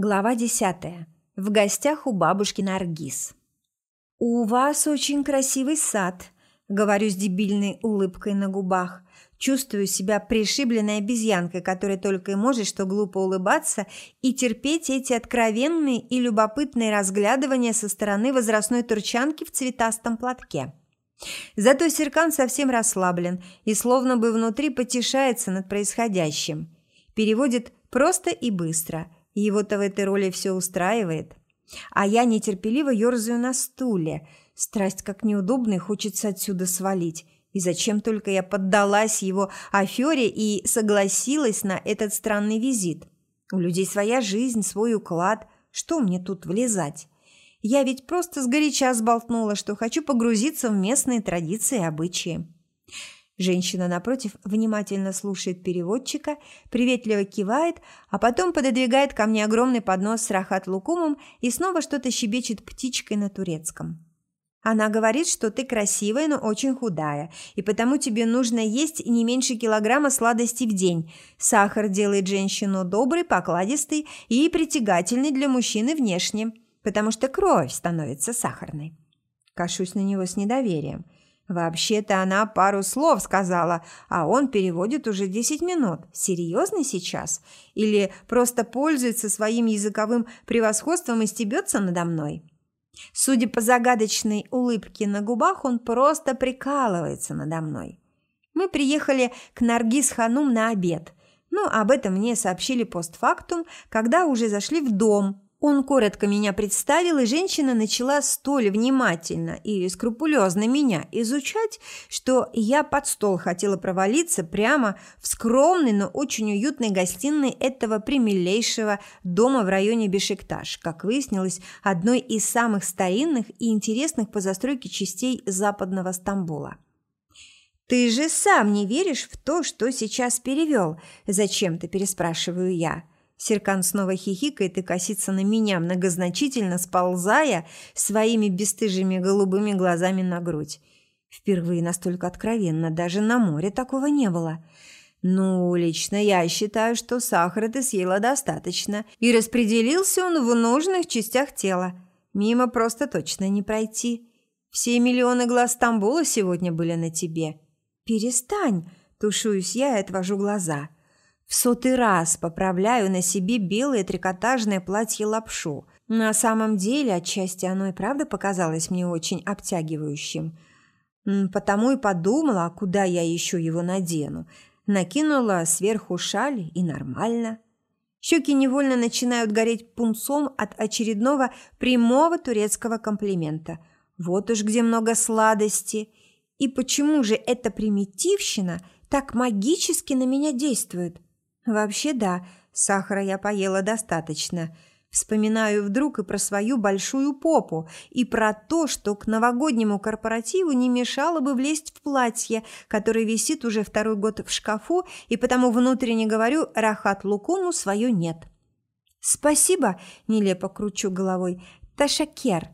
Глава десятая. В гостях у бабушки Наргиз. «У вас очень красивый сад», — говорю с дебильной улыбкой на губах. Чувствую себя пришибленной обезьянкой, которая только и может что глупо улыбаться и терпеть эти откровенные и любопытные разглядывания со стороны возрастной турчанки в цветастом платке. Зато Серкан совсем расслаблен и словно бы внутри потешается над происходящим. Переводит просто и быстро – его-то в этой роли все устраивает. А я нетерпеливо ерзаю на стуле. Страсть как неудобно хочется отсюда свалить. И зачем только я поддалась его афере и согласилась на этот странный визит? У людей своя жизнь, свой уклад. Что мне тут влезать? Я ведь просто сгоряча сболтнула, что хочу погрузиться в местные традиции и обычаи. Женщина напротив внимательно слушает переводчика, приветливо кивает, а потом пододвигает ко мне огромный поднос с рахат-лукумом и снова что-то щебечет птичкой на турецком. Она говорит, что ты красивая, но очень худая, и потому тебе нужно есть не меньше килограмма сладостей в день. Сахар делает женщину доброй, покладистой и притягательной для мужчины внешне, потому что кровь становится сахарной. Кашусь на него с недоверием – Вообще-то она пару слов сказала, а он переводит уже 10 минут. Серьезно сейчас? Или просто пользуется своим языковым превосходством и стебется надо мной? Судя по загадочной улыбке на губах, он просто прикалывается надо мной. Мы приехали к Наргиз Ханум на обед. Ну, об этом мне сообщили постфактум, когда уже зашли в дом – он коротко меня представил, и женщина начала столь внимательно и скрупулезно меня изучать, что я под стол хотела провалиться прямо в скромной, но очень уютной гостиной этого примилейшего дома в районе Бешикташ, как выяснилось, одной из самых старинных и интересных по застройке частей западного Стамбула. «Ты же сам не веришь в то, что сейчас перевел?» – зачем-то переспрашиваю я – Серкан снова хихикает и косится на меня, многозначительно сползая своими бесстыжими голубыми глазами на грудь. Впервые настолько откровенно, даже на море такого не было. Ну, лично я считаю, что сахара ты съела достаточно, и распределился он в нужных частях тела. Мимо просто точно не пройти. Все миллионы глаз Стамбула сегодня были на тебе. Перестань, тушуюсь я и отвожу глаза. В сотый раз поправляю на себе белое трикотажное платье-лапшу. На самом деле, отчасти оно и правда показалось мне очень обтягивающим. Потому и подумала, а куда я еще его надену. Накинула сверху шаль и нормально. Щеки невольно начинают гореть пунцом от очередного прямого турецкого комплимента. Вот уж где много сладости. И почему же эта примитивщина так магически на меня действует? Вообще да, сахара я поела достаточно. Вспоминаю вдруг и про свою большую попу, и про то, что к новогоднему корпоративу не мешало бы влезть в платье, которое висит уже второй год в шкафу, и потому внутренне говорю «Рахат Лукуму свое нет». «Спасибо», – нелепо кручу головой, – «Ташакер».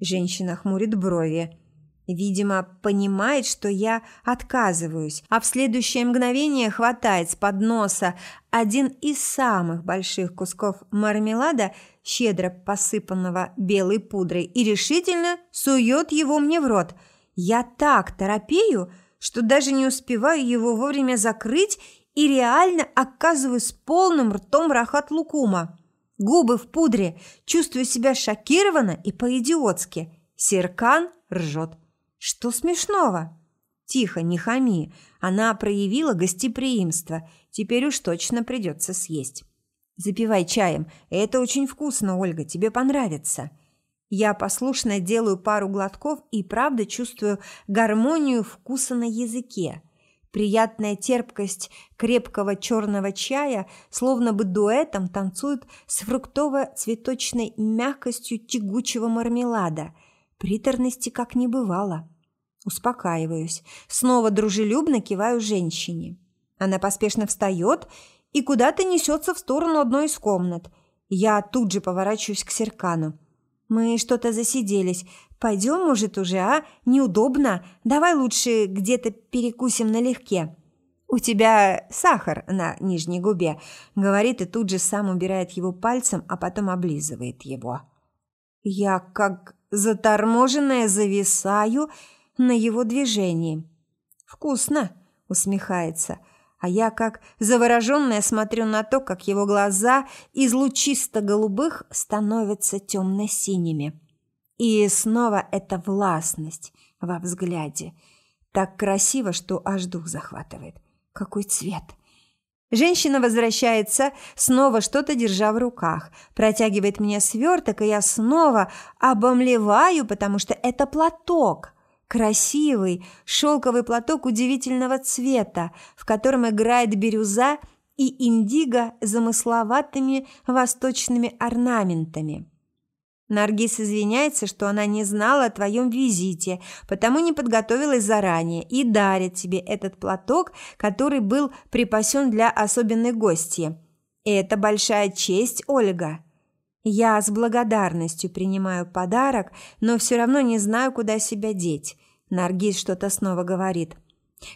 Женщина хмурит брови. Видимо, понимает, что я отказываюсь, а в следующее мгновение хватает с подноса один из самых больших кусков мармелада, щедро посыпанного белой пудрой, и решительно сует его мне в рот. Я так торопею, что даже не успеваю его вовремя закрыть и реально оказываюсь полным ртом рахат лукума. Губы в пудре, чувствую себя шокированно и по-идиотски. Серкан ржет. Что смешного? Тихо, не хами. Она проявила гостеприимство. Теперь уж точно придется съесть. Запивай чаем. Это очень вкусно, Ольга, тебе понравится. Я послушно делаю пару глотков и правда чувствую гармонию вкуса на языке. Приятная терпкость крепкого черного чая словно бы дуэтом танцует с фруктово-цветочной мягкостью тягучего мармелада – Приторности как не бывало. Успокаиваюсь. Снова дружелюбно киваю женщине. Она поспешно встает и куда-то несется в сторону одной из комнат. Я тут же поворачиваюсь к Серкану. «Мы что-то засиделись. Пойдем, может, уже, а? Неудобно. Давай лучше где-то перекусим налегке». «У тебя сахар на нижней губе», – говорит и тут же сам убирает его пальцем, а потом облизывает его. Я, как заторможенная, зависаю на его движении. «Вкусно», – усмехается, а я, как завороженная, смотрю на то, как его глаза из лучисто-голубых становятся темно-синими. И снова эта властность во взгляде. Так красиво, что аж дух захватывает. Какой цвет! Женщина возвращается, снова что-то держа в руках, протягивает мне сверток, и я снова обомлеваю, потому что это платок. Красивый шелковый платок удивительного цвета, в котором играет бирюза и индиго замысловатыми восточными орнаментами. Наргиз извиняется, что она не знала о твоем визите, потому не подготовилась заранее и дарит тебе этот платок, который был припасен для особенной гости. Это большая честь, Ольга. Я с благодарностью принимаю подарок, но все равно не знаю, куда себя деть. Наргиз что-то снова говорит.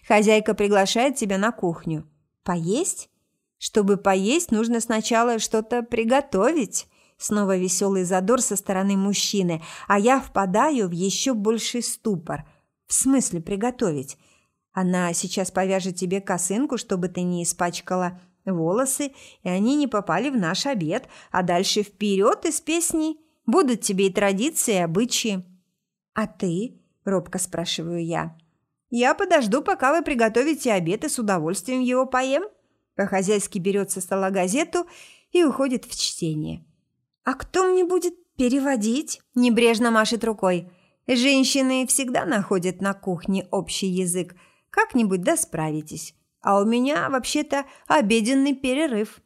Хозяйка приглашает тебя на кухню. Поесть? Чтобы поесть, нужно сначала что-то приготовить. Снова веселый задор со стороны мужчины, а я впадаю в еще больший ступор. В смысле приготовить? Она сейчас повяжет тебе косынку, чтобы ты не испачкала волосы, и они не попали в наш обед, а дальше вперед из песни. Будут тебе и традиции, и обычаи. «А ты?» – робко спрашиваю я. «Я подожду, пока вы приготовите обед, и с удовольствием его поем». По-хозяйски берет со стола газету и уходит в чтение. «А кто мне будет переводить?» – небрежно машет рукой. «Женщины всегда находят на кухне общий язык. Как-нибудь да справитесь. А у меня, вообще-то, обеденный перерыв».